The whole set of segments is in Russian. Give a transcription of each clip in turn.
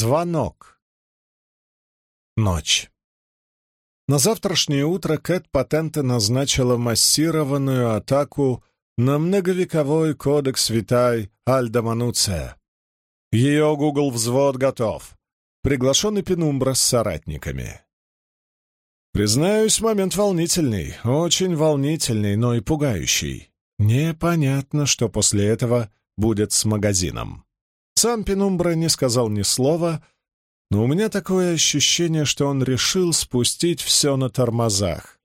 Звонок. Ночь. На завтрашнее утро Кэт Патента назначила массированную атаку на многовековой кодекс Витай Альда Мануция. Ее Google взвод готов. Приглашенный Пенумбра с соратниками. Признаюсь, момент волнительный, очень волнительный, но и пугающий. Непонятно, что после этого будет с магазином. Сам Пенумбра не сказал ни слова, но у меня такое ощущение, что он решил спустить все на тормозах.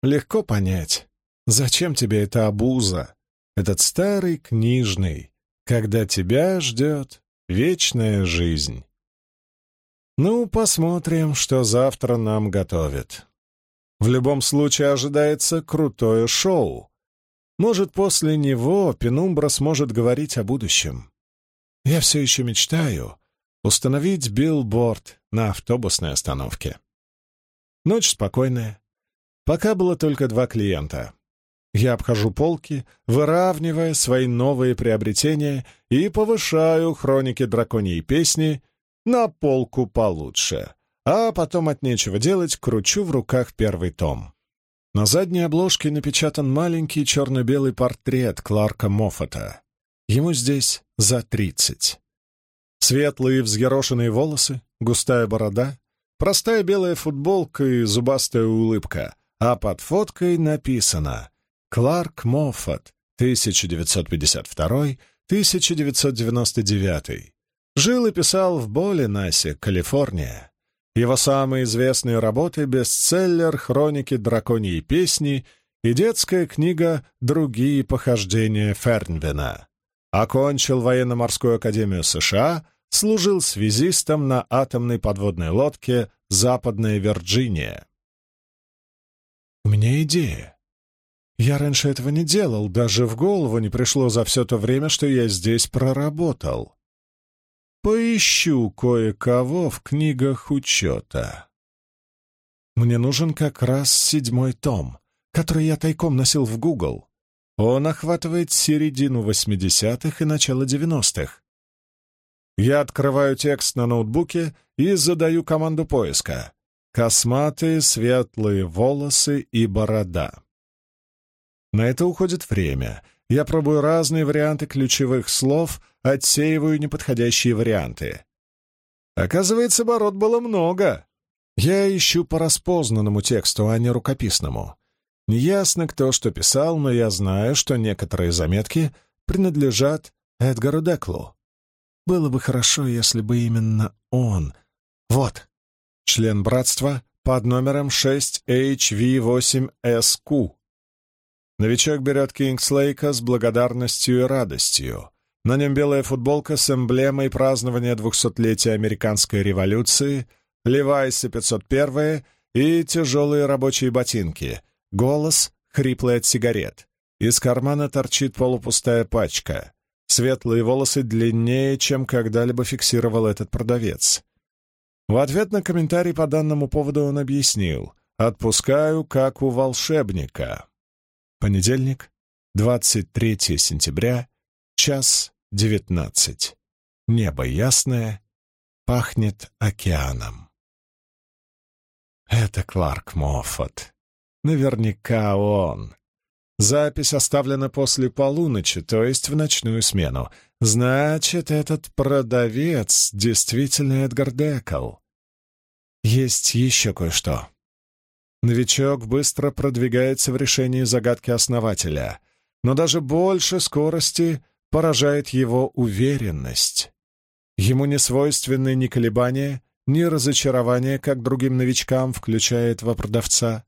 Легко понять, зачем тебе эта обуза, этот старый книжный, когда тебя ждет вечная жизнь. Ну, посмотрим, что завтра нам готовит. В любом случае ожидается крутое шоу. Может, после него Пенумбра сможет говорить о будущем. Я все еще мечтаю установить билборд на автобусной остановке. Ночь спокойная. Пока было только два клиента. Я обхожу полки, выравнивая свои новые приобретения и повышаю хроники драконьей песни на полку получше, а потом от нечего делать кручу в руках первый том. На задней обложке напечатан маленький черно-белый портрет Кларка Моффата. Ему здесь за тридцать. Светлые взъерошенные волосы, густая борода, простая белая футболка и зубастая улыбка, а под фоткой написано «Кларк Моффат, 1952-1999». Жил и писал в Болинасе, Калифорния. Его самые известные работы — бестселлер «Хроники драконьей песни» и детская книга «Другие похождения Фернвена». Окончил военно-морскую академию США, служил связистом на атомной подводной лодке «Западная Вирджиния». У меня идея. Я раньше этого не делал, даже в голову не пришло за все то время, что я здесь проработал. Поищу кое-кого в книгах учета. Мне нужен как раз седьмой том, который я тайком носил в Google. Он охватывает середину 80-х и начало 90-х. Я открываю текст на ноутбуке и задаю команду поиска. Косматые светлые волосы и борода. На это уходит время. Я пробую разные варианты ключевых слов, отсеиваю неподходящие варианты. Оказывается, бород было много. Я ищу по распознанному тексту, а не рукописному. Неясно, кто что писал, но я знаю, что некоторые заметки принадлежат Эдгару Деклу. Было бы хорошо, если бы именно он... Вот, член братства под номером 6HV8SQ. Новичок берет Кингслейка с благодарностью и радостью. На нем белая футболка с эмблемой празднования двухсотлетия американской революции, Левайсы 501 и тяжелые рабочие ботинки — Голос, хриплый от сигарет. Из кармана торчит полупустая пачка. Светлые волосы длиннее, чем когда-либо фиксировал этот продавец. В ответ на комментарий по данному поводу он объяснил «Отпускаю, как у волшебника». Понедельник, 23 сентября, час 19. Небо ясное, пахнет океаном. Это Кларк Моффат. Наверняка он. Запись оставлена после полуночи, то есть в ночную смену. Значит, этот продавец действительно Эдгар Декл. Есть еще кое-что. Новичок быстро продвигается в решении загадки основателя, но даже больше скорости поражает его уверенность. Ему не свойственны ни колебания, ни разочарования, как другим новичкам, включая этого продавца.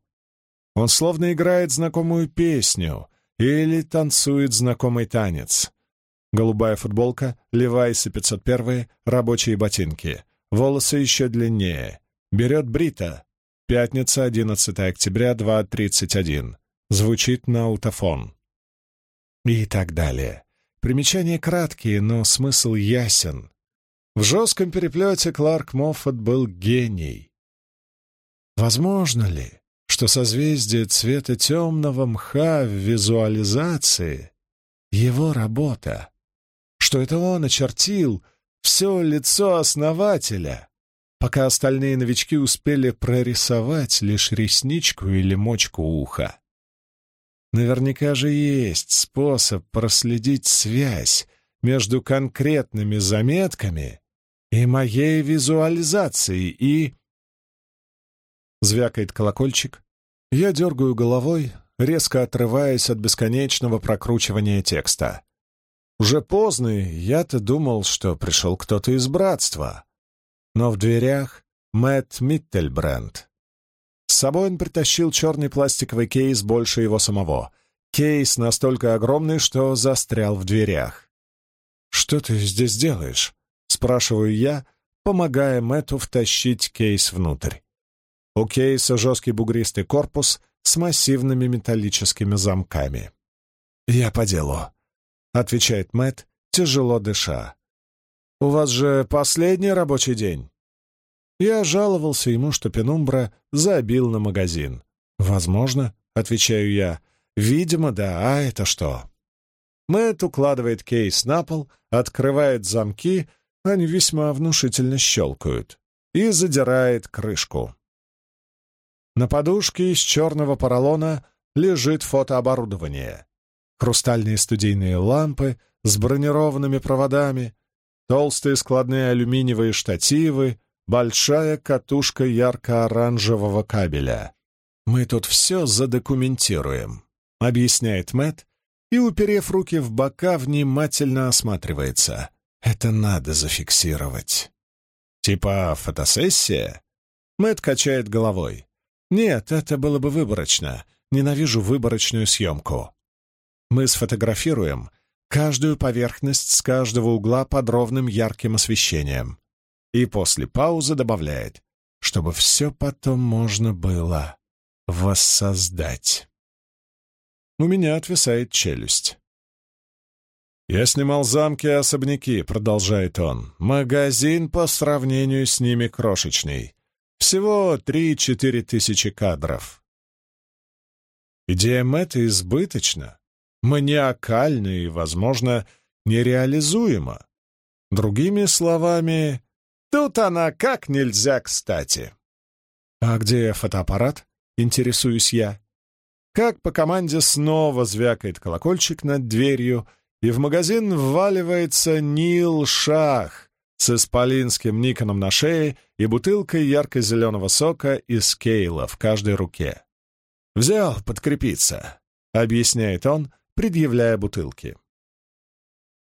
Он словно играет знакомую песню или танцует знакомый танец. Голубая футболка, Левайсы 501, рабочие ботинки. Волосы еще длиннее. Берет Брита. Пятница, 11 октября, 2.31. Звучит на аутофон. И так далее. Примечания краткие, но смысл ясен. В жестком переплете Кларк Моффат был гений. Возможно ли, что созвездие цвета темного мха в визуализации — его работа, что это он очертил все лицо основателя, пока остальные новички успели прорисовать лишь ресничку или мочку уха. Наверняка же есть способ проследить связь между конкретными заметками и моей визуализацией, и... Звякает колокольчик. Я дергаю головой, резко отрываясь от бесконечного прокручивания текста. Уже поздно, я-то думал, что пришел кто-то из братства. Но в дверях Мэтт Миттельбренд. С собой он притащил черный пластиковый кейс больше его самого. Кейс настолько огромный, что застрял в дверях. «Что ты здесь делаешь?» — спрашиваю я, помогая Мэтту втащить кейс внутрь. У кейса жесткий бугристый корпус с массивными металлическими замками. «Я по делу», — отвечает Мэтт, тяжело дыша. «У вас же последний рабочий день?» Я жаловался ему, что Пенумбра забил на магазин. «Возможно», — отвечаю я. «Видимо, да. А это что?» Мэтт укладывает кейс на пол, открывает замки, они весьма внушительно щелкают, и задирает крышку. На подушке из черного поролона лежит фотооборудование. Хрустальные студийные лампы с бронированными проводами, толстые складные алюминиевые штативы, большая катушка ярко-оранжевого кабеля. «Мы тут все задокументируем», — объясняет Мэт и, уперев руки в бока, внимательно осматривается. «Это надо зафиксировать». «Типа фотосессия?» Мэт качает головой. Нет, это было бы выборочно. Ненавижу выборочную съемку. Мы сфотографируем каждую поверхность с каждого угла под ровным ярким освещением. И после паузы добавляет, чтобы все потом можно было воссоздать. У меня отвисает челюсть. «Я снимал замки и особняки», — продолжает он. «Магазин по сравнению с ними крошечный. Всего три-четыре тысячи кадров. Идея Мэтта избыточна, маниакальна и, возможно, нереализуема. Другими словами, тут она как нельзя кстати. А где фотоаппарат? Интересуюсь я. Как по команде снова звякает колокольчик над дверью, и в магазин вваливается Нил Шах, с исполинским Никоном на шее и бутылкой ярко-зеленого сока из кейла в каждой руке. «Взял подкрепиться», — объясняет он, предъявляя бутылки.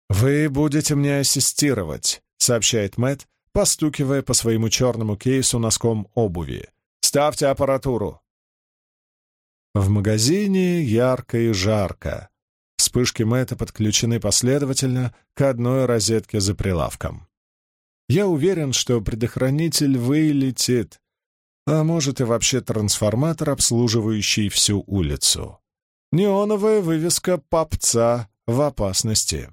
«Вы будете мне ассистировать», — сообщает Мэтт, постукивая по своему черному кейсу носком обуви. «Ставьте аппаратуру». В магазине ярко и жарко. Вспышки Мэтта подключены последовательно к одной розетке за прилавком. Я уверен, что предохранитель вылетит, а может и вообще трансформатор, обслуживающий всю улицу. Неоновая вывеска попца в опасности.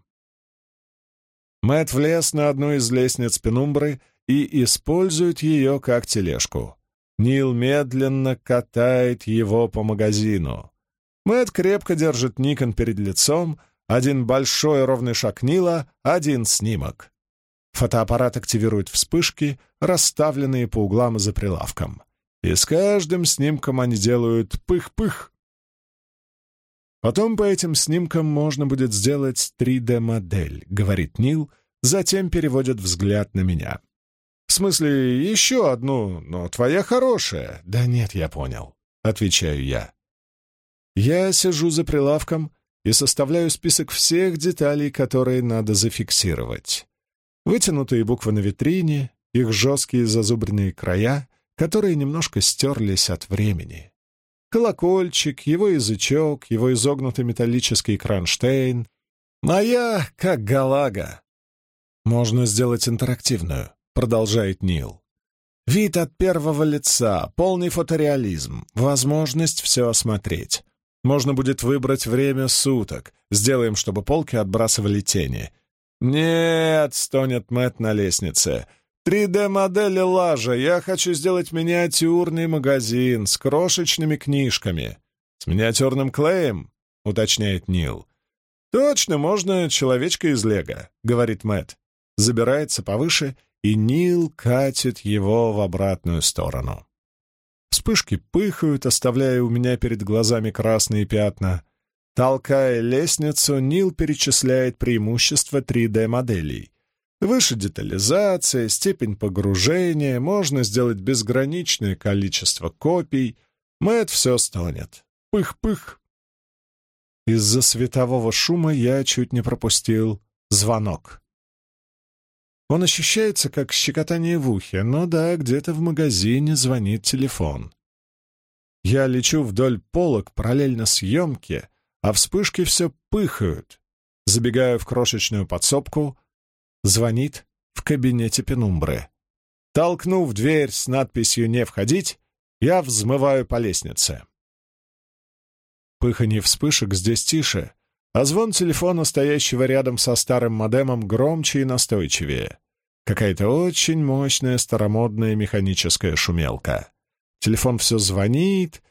Мэт влез на одну из лестниц пенумбры и использует ее как тележку. Нил медленно катает его по магазину. Мэт крепко держит Никон перед лицом, один большой ровный шаг Нила, один снимок. Фотоаппарат активирует вспышки, расставленные по углам за прилавком. И с каждым снимком они делают пых-пых. Потом по этим снимкам можно будет сделать 3D-модель, говорит Нил, затем переводит взгляд на меня. В смысле, еще одну, но твоя хорошая. Да нет, я понял, отвечаю я. Я сижу за прилавком и составляю список всех деталей, которые надо зафиксировать. Вытянутые буквы на витрине, их жесткие зазубренные края, которые немножко стерлись от времени. Колокольчик, его язычок, его изогнутый металлический кронштейн. Моя, как галага. Можно сделать интерактивную, продолжает Нил. Вид от первого лица, полный фотореализм, возможность все осмотреть. Можно будет выбрать время суток. Сделаем, чтобы полки отбрасывали тени. «Нет», — стонет Мэтт на лестнице, — «3D-модели лажа. Я хочу сделать миниатюрный магазин с крошечными книжками». «С миниатюрным клеем?» — уточняет Нил. «Точно, можно человечка из Лего», — говорит Мэтт. забирается повыше, и Нил катит его в обратную сторону. Вспышки пыхают, оставляя у меня перед глазами красные пятна. Толкая лестницу, Нил перечисляет преимущества 3D-моделей. Выше детализация, степень погружения, можно сделать безграничное количество копий. Мэтт все стонет. Пых-пых. Из-за светового шума я чуть не пропустил звонок. Он ощущается, как щекотание в ухе, но да, где-то в магазине звонит телефон. Я лечу вдоль полок параллельно съемке, а вспышки все пыхают. Забегаю в крошечную подсобку, звонит в кабинете пенумбры. Толкнув дверь с надписью «Не входить», я взмываю по лестнице. Пыханье вспышек здесь тише, а звон телефона, стоящего рядом со старым модемом, громче и настойчивее. Какая-то очень мощная старомодная механическая шумелка. Телефон все звонит,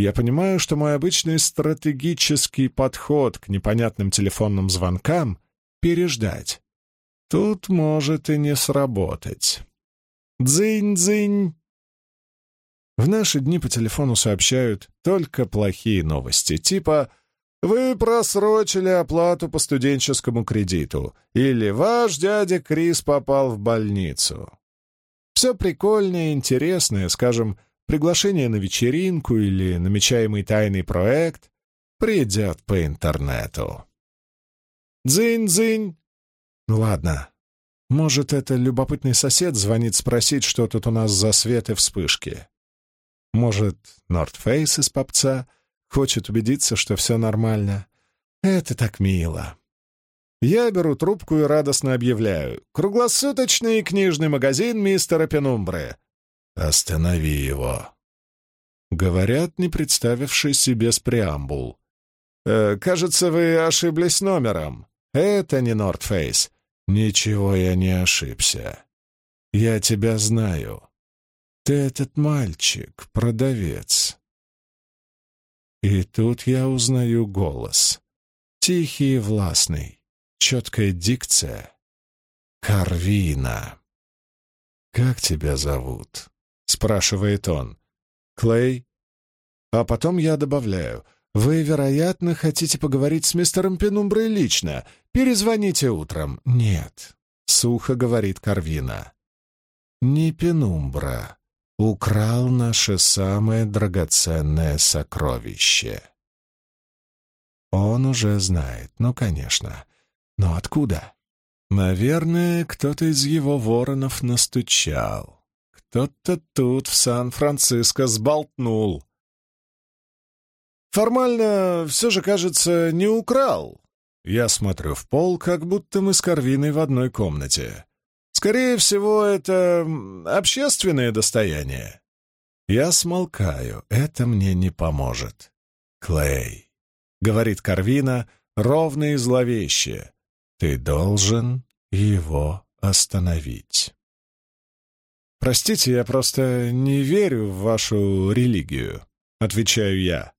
я понимаю, что мой обычный стратегический подход к непонятным телефонным звонкам — переждать. Тут может и не сработать. Дзынь-дзынь! В наши дни по телефону сообщают только плохие новости, типа «Вы просрочили оплату по студенческому кредиту» или «Ваш дядя Крис попал в больницу». Все прикольное и интересное, скажем, приглашение на вечеринку или намечаемый тайный проект, придет по интернету. «Дзынь-дзынь!» «Ну ладно, может, это любопытный сосед звонит спросить, что тут у нас за свет и вспышки. Может, Нордфейс из попца хочет убедиться, что все нормально. Это так мило. Я беру трубку и радостно объявляю. «Круглосуточный книжный магазин мистера Пенумбры». «Останови его», — говорят, не представившись без преамбул. «Э, «Кажется, вы ошиблись номером. Это не Нордфейс». «Ничего я не ошибся. Я тебя знаю. Ты этот мальчик, продавец. И тут я узнаю голос. Тихий и властный, четкая дикция. Карвина. «Как тебя зовут?» — спрашивает он. «Клей?» А потом я добавляю. «Вы, вероятно, хотите поговорить с мистером Пенумброй лично. Перезвоните утром». «Нет», — сухо говорит Карвина. «Не Пенумбра украл наше самое драгоценное сокровище. Он уже знает, ну, конечно. Но откуда? Наверное, кто-то из его воронов настучал. Кто-то тут, в Сан-Франциско, сболтнул. Формально, все же, кажется, не украл. Я смотрю в пол, как будто мы с Карвиной в одной комнате. Скорее всего, это общественное достояние. Я смолкаю, это мне не поможет. Клей, — говорит Карвина, ровно и зловеще, — ты должен его остановить. «Простите, я просто не верю в вашу религию», — отвечаю я.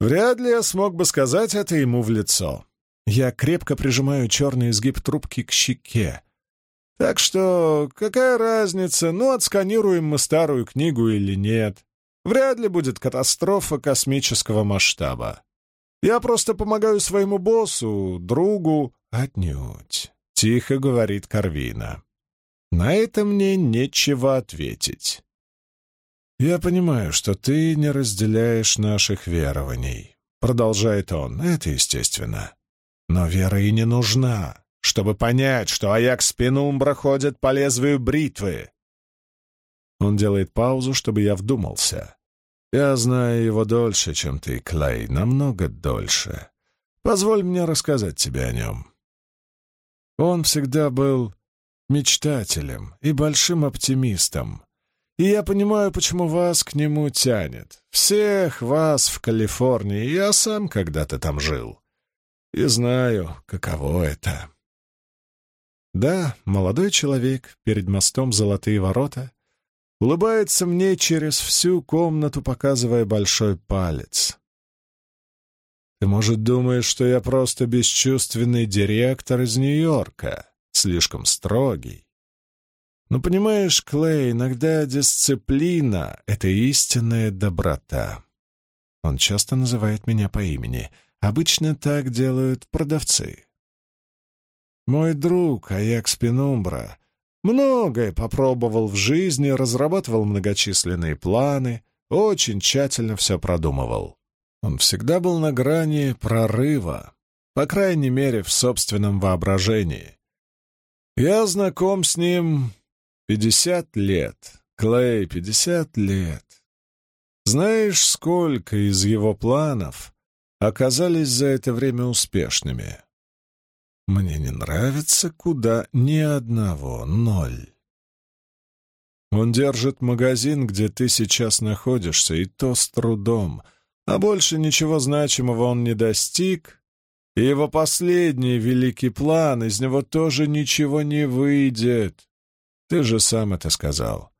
Вряд ли я смог бы сказать это ему в лицо. Я крепко прижимаю черный изгиб трубки к щеке, так что какая разница, ну, отсканируем мы старую книгу или нет. Вряд ли будет катастрофа космического масштаба. Я просто помогаю своему боссу, другу, отнюдь, — тихо говорит Карвина. На это мне нечего ответить. «Я понимаю, что ты не разделяешь наших верований», — продолжает он, — это естественно. Но вера и не нужна чтобы понять, что Аякс Пенумбра ходит по лезвию бритвы. Он делает паузу, чтобы я вдумался. Я знаю его дольше, чем ты, Клей, намного дольше. Позволь мне рассказать тебе о нем. Он всегда был мечтателем и большим оптимистом. И я понимаю, почему вас к нему тянет. Всех вас в Калифорнии, я сам когда-то там жил. И знаю, каково это. Да, молодой человек перед мостом «Золотые ворота» улыбается мне через всю комнату, показывая большой палец. Ты, может, думаешь, что я просто бесчувственный директор из Нью-Йорка, слишком строгий. Но понимаешь, Клей, иногда дисциплина — это истинная доброта. Он часто называет меня по имени. Обычно так делают продавцы. Мой друг Аякс Пенумбра многое попробовал в жизни, разрабатывал многочисленные планы, очень тщательно все продумывал. Он всегда был на грани прорыва, по крайней мере, в собственном воображении. Я знаком с ним пятьдесят лет. Клей, пятьдесят лет. Знаешь, сколько из его планов оказались за это время успешными? Мне не нравится, куда ни одного, ноль. Он держит магазин, где ты сейчас находишься, и то с трудом, а больше ничего значимого он не достиг, и его последний великий план, из него тоже ничего не выйдет. Ты же сам это сказал.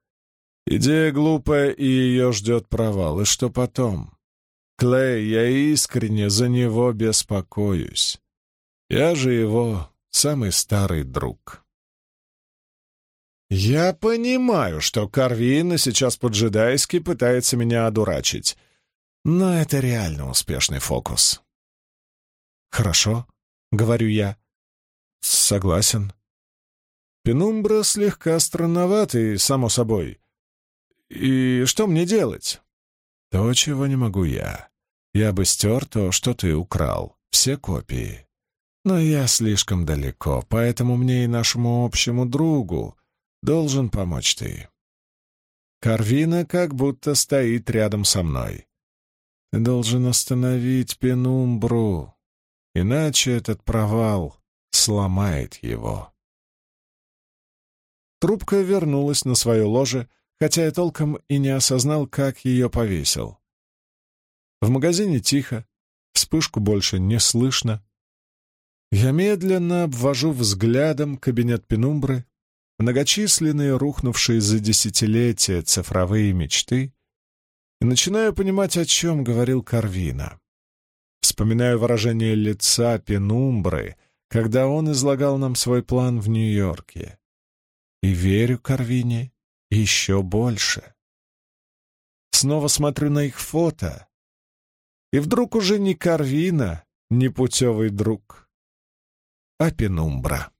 Идея глупая, и ее ждет провал. И что потом? Клей, я искренне за него беспокоюсь. Я же его самый старый друг. Я понимаю, что Карвина сейчас по-джедайски пытается меня одурачить, но это реально успешный фокус. «Хорошо», — говорю я. «Согласен». Пенумбра слегка странноватый, само собой. И что мне делать? То, чего не могу я. Я бы стер то, что ты украл. Все копии. Но я слишком далеко, поэтому мне и нашему общему другу должен помочь ты. Карвина как будто стоит рядом со мной. Ты должен остановить Пенумбру, иначе этот провал сломает его. Трубка вернулась на свое ложе, хотя я толком и не осознал, как ее повесил. В магазине тихо, вспышку больше не слышно. Я медленно обвожу взглядом кабинет Пенумбры, многочисленные рухнувшие за десятилетия цифровые мечты, и начинаю понимать, о чем говорил Карвина. Вспоминаю выражение лица Пенумбры, когда он излагал нам свой план в Нью-Йорке. И верю Карвине еще больше. Снова смотрю на их фото, и вдруг уже не Карвина, не путевый друг, а Пенумбра.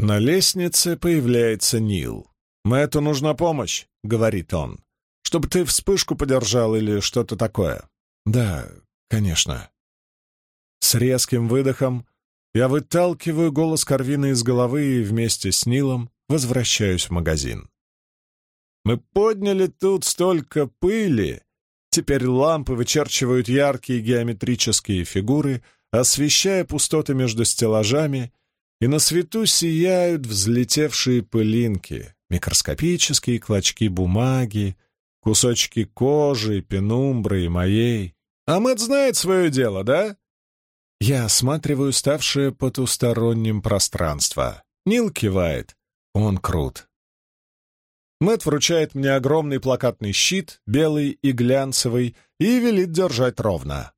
На лестнице появляется Нил. «Мэтту нужна помощь», — говорит он, — «чтобы ты вспышку подержал или что-то такое». «Да, конечно». С резким выдохом я выталкиваю голос Карвина из головы и вместе с Нилом возвращаюсь в магазин. Мы подняли тут столько пыли. Теперь лампы вычерчивают яркие геометрические фигуры, освещая пустоты между стеллажами, и на свету сияют взлетевшие пылинки, микроскопические клочки бумаги, кусочки кожи, пенумбры и моей. А Мэтт знает свое дело, да? Я осматриваю ставшее потусторонним пространство. Нил кивает. Он крут. Мэт вручает мне огромный плакатный щит, белый и глянцевый, и велит держать ровно.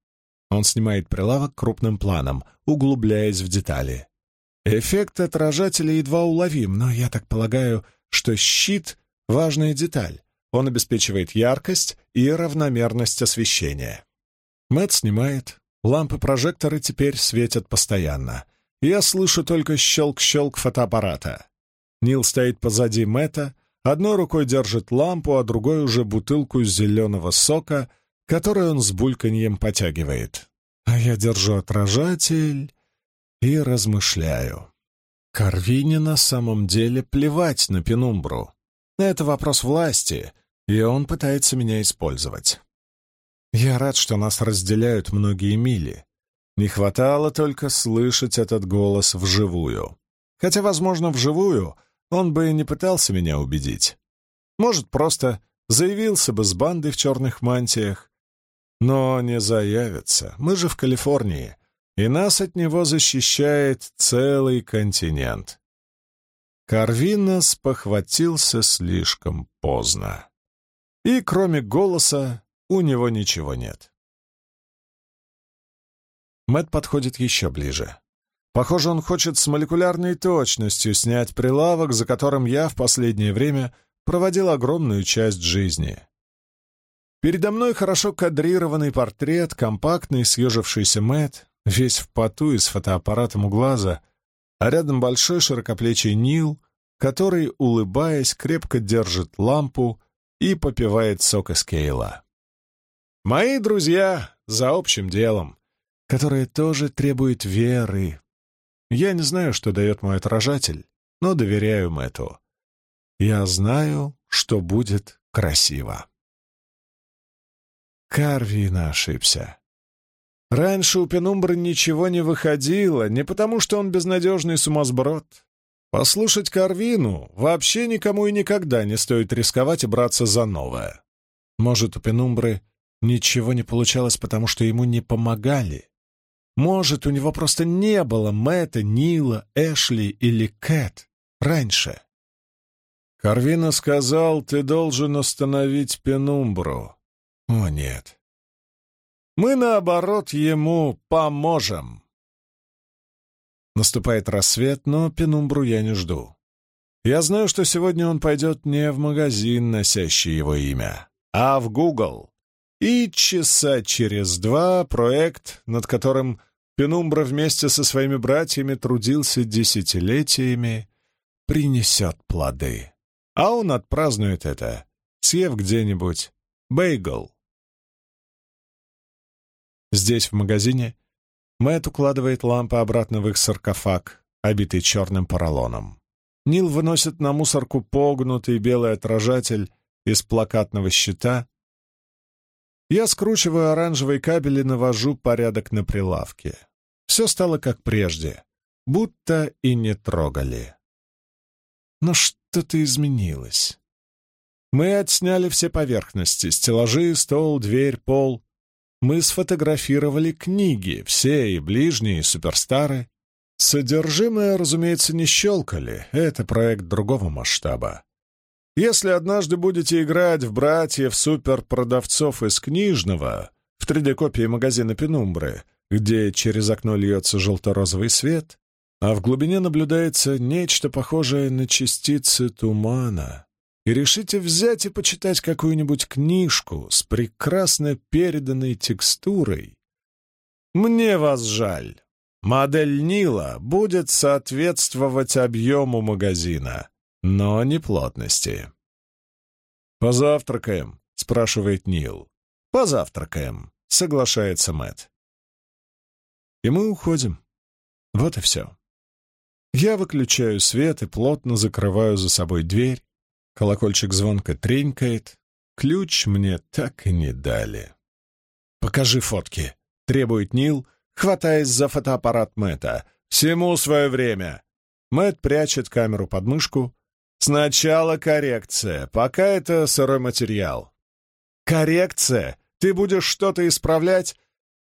Он снимает прилавок крупным планом, углубляясь в детали. Эффект отражателя едва уловим, но я так полагаю, что щит — важная деталь. Он обеспечивает яркость и равномерность освещения. Мэт снимает. Лампы-прожекторы теперь светят постоянно. Я слышу только щелк-щелк фотоаппарата. Нил стоит позади Мэтта, Одной рукой держит лампу, а другой уже бутылку зеленого сока, которую он с бульканьем потягивает. А я держу отражатель и размышляю. Карвине на самом деле плевать на пенумбру. Это вопрос власти, и он пытается меня использовать. Я рад, что нас разделяют многие мили. Не хватало только слышать этот голос вживую. Хотя, возможно, вживую он бы и не пытался меня убедить. Может, просто заявился бы с бандой в черных мантиях. Но не заявится. Мы же в Калифорнии, и нас от него защищает целый континент. Карвинос похватился слишком поздно. И кроме голоса у него ничего нет. Мэт подходит еще ближе. Похоже, он хочет с молекулярной точностью снять прилавок, за которым я в последнее время проводил огромную часть жизни. Передо мной хорошо кадрированный портрет, компактный, съежившийся Мэтт, весь в поту и с фотоаппаратом у глаза, а рядом большой широкоплечий Нил, который, улыбаясь, крепко держит лампу и попивает сок из кейла. Мои друзья за общим делом, которое тоже требует веры. Я не знаю, что дает мой отражатель, но доверяю Мэтту. Я знаю, что будет красиво. Карвина ошибся. Раньше у Пенумбры ничего не выходило, не потому что он безнадежный сумасброд. Послушать Карвину вообще никому и никогда не стоит рисковать и браться за новое. Может, у Пенумбры ничего не получалось, потому что ему не помогали. Может, у него просто не было Мэтта, Нила, Эшли или Кэт раньше. Карвина сказал, ты должен остановить Пенумбру. О, нет. Мы, наоборот, ему поможем. Наступает рассвет, но Пенумбру я не жду. Я знаю, что сегодня он пойдет не в магазин, носящий его имя, а в Google. И часа через два проект, над которым Пенумбра вместе со своими братьями трудился десятилетиями, принесет плоды. А он отпразднует это, съев где-нибудь бейгл. Здесь, в магазине, Мэтт укладывает лампы обратно в их саркофаг, обитый черным поролоном. Нил выносит на мусорку погнутый белый отражатель из плакатного щита. Я скручиваю оранжевый кабель и навожу порядок на прилавке. Все стало как прежде, будто и не трогали. Но что-то изменилось. Мы отсняли все поверхности — стеллажи, стол, дверь, пол мы сфотографировали книги, все и ближние, и суперстары. Содержимое, разумеется, не щелкали, это проект другого масштаба. Если однажды будете играть в братьев-суперпродавцов из книжного, в 3D-копии магазина Пенумбры, где через окно льется желто-розовый свет, а в глубине наблюдается нечто похожее на частицы тумана, и решите взять и почитать какую-нибудь книжку с прекрасно переданной текстурой, мне вас жаль. Модель Нила будет соответствовать объему магазина, но не плотности. «Позавтракаем?» — спрашивает Нил. «Позавтракаем», — соглашается Мэт. И мы уходим. Вот и все. Я выключаю свет и плотно закрываю за собой дверь, Колокольчик звонко тренькает. Ключ мне так и не дали. «Покажи фотки», — требует Нил, хватаясь за фотоаппарат Мэтта. «Всему свое время». Мэтт прячет камеру под мышку. «Сначала коррекция, пока это сырой материал». «Коррекция? Ты будешь что-то исправлять?»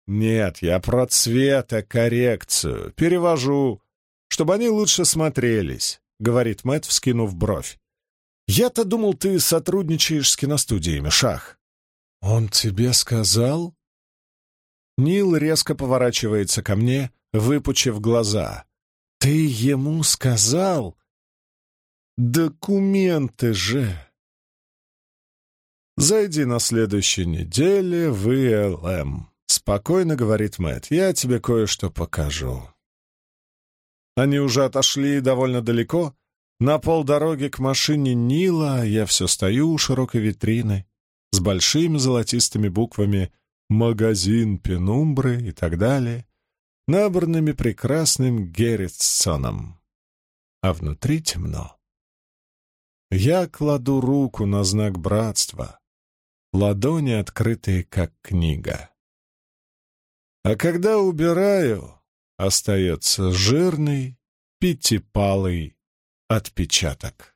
«Нет, я про цветокоррекцию. Перевожу, чтобы они лучше смотрелись», — говорит Мэтт, вскинув бровь. Я-то думал, ты сотрудничаешь с киностудиями, Шах. Он тебе сказал? Нил резко поворачивается ко мне, выпучив глаза. Ты ему сказал? Документы же! «Зайди на следующей неделе в ИЛМ», — спокойно говорит Мэтт. «Я тебе кое-что покажу». Они уже отошли довольно далеко, на полдороги к машине Нила я все стою у широкой витрины с большими золотистыми буквами «Магазин Пенумбры» и так далее, набранными прекрасным Герритсоном. А внутри темно. Я кладу руку на знак братства, ладони открытые, как книга. А когда убираю, остается жирный, пятипалый отпечаток.